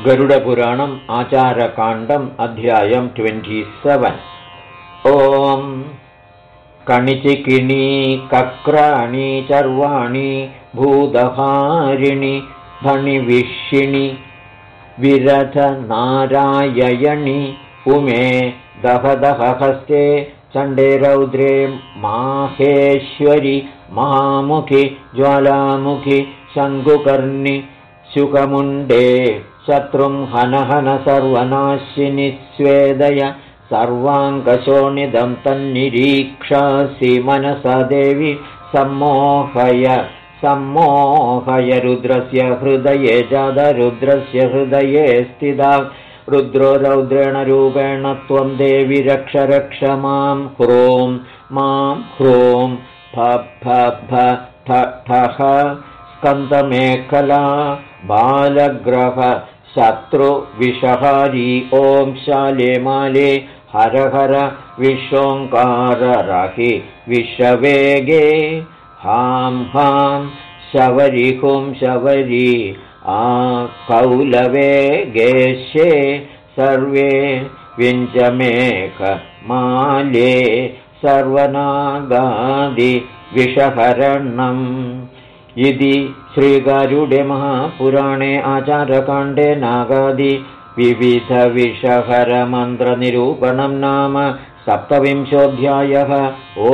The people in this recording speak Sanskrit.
गरुडपुराणम् आचारकाण्डम् अध्यायम् ट्वेण्टि सेवेन् ॐ कणिचिकिणी कक्राणि चर्वाणि भूदहारिणि फणिविषिणि विरथनारायणि उमे दहदहहस्ते चण्डे रौद्रे माहेश्वरि महामुखि ज्वालामुखि शङ्कुकर्णि शुकमुण्डे शत्रुं हनहन सर्वनाशिनि स्वेदय सर्वाङ्कशोणिदं तन्निरीक्षासि मनसा देवि सम्मोहय सम्मोहय रुद्रस्य हृदये जातरुद्रस्य हृदये स्थिता रुद्रो रौद्रेण रूपेण त्वं देवि रक्ष रक्ष मां ह्रों मां ह्रों फ स्कन्दमेखला बालग्रह शत्रुविषहारी ॐ शाले माले हर हर विश्वोङ्कारहि विषवेगे हां हां शबरि हुं शबरी आ कौलवेगेशे सर्वे विञ्चमेकमाले सर्वनागादिविषहरणम् इति श्रीगारुडे महापुराणे आचारकाण्डे नागादि विविधविषहरमन्त्रनिरूपणं नाम सप्तविंशोऽध्यायः। ओ